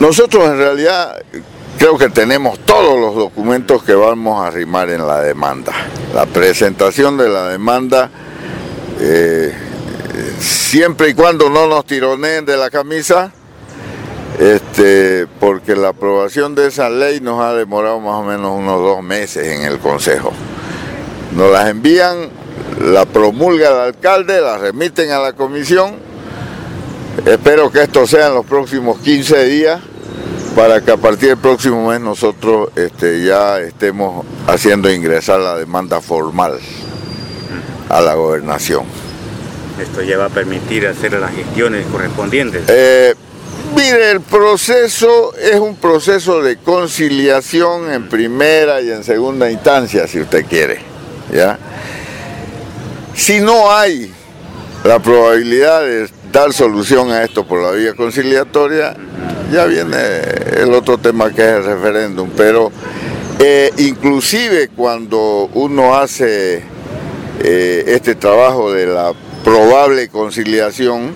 Nosotros en realidad creo que tenemos todos los documentos que vamos a arrimar en la demanda. La presentación de la demanda, eh, siempre y cuando no nos tironeen de la camisa, este, porque la aprobación de esa ley nos ha demorado más o menos unos dos meses en el Consejo. Nos las envían, la promulga el alcalde, la remiten a la comisión. Espero que esto sea en los próximos 15 días para que a partir del próximo mes nosotros este, ya estemos haciendo ingresar la demanda formal a la gobernación. Esto ya va a permitir hacer las gestiones correspondientes. Eh, mire, el proceso es un proceso de conciliación en primera y en segunda instancia, si usted quiere. ¿ya? Si no hay la probabilidad de dar solución a esto por la vía conciliatoria, ya viene el otro tema que es el referéndum, pero eh, inclusive cuando uno hace eh, este trabajo de la probable conciliación,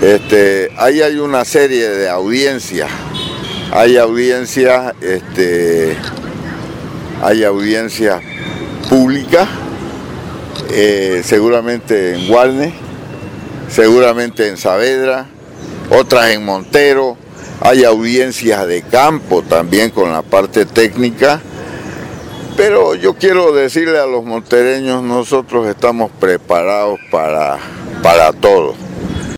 este, ahí hay una serie de audiencias, hay audiencias, este, hay audiencias públicas, eh, seguramente en Guarne, seguramente en Saavedra, otras en Montero, hay audiencias de campo también con la parte técnica, pero yo quiero decirle a los montereños, nosotros estamos preparados para, para todo.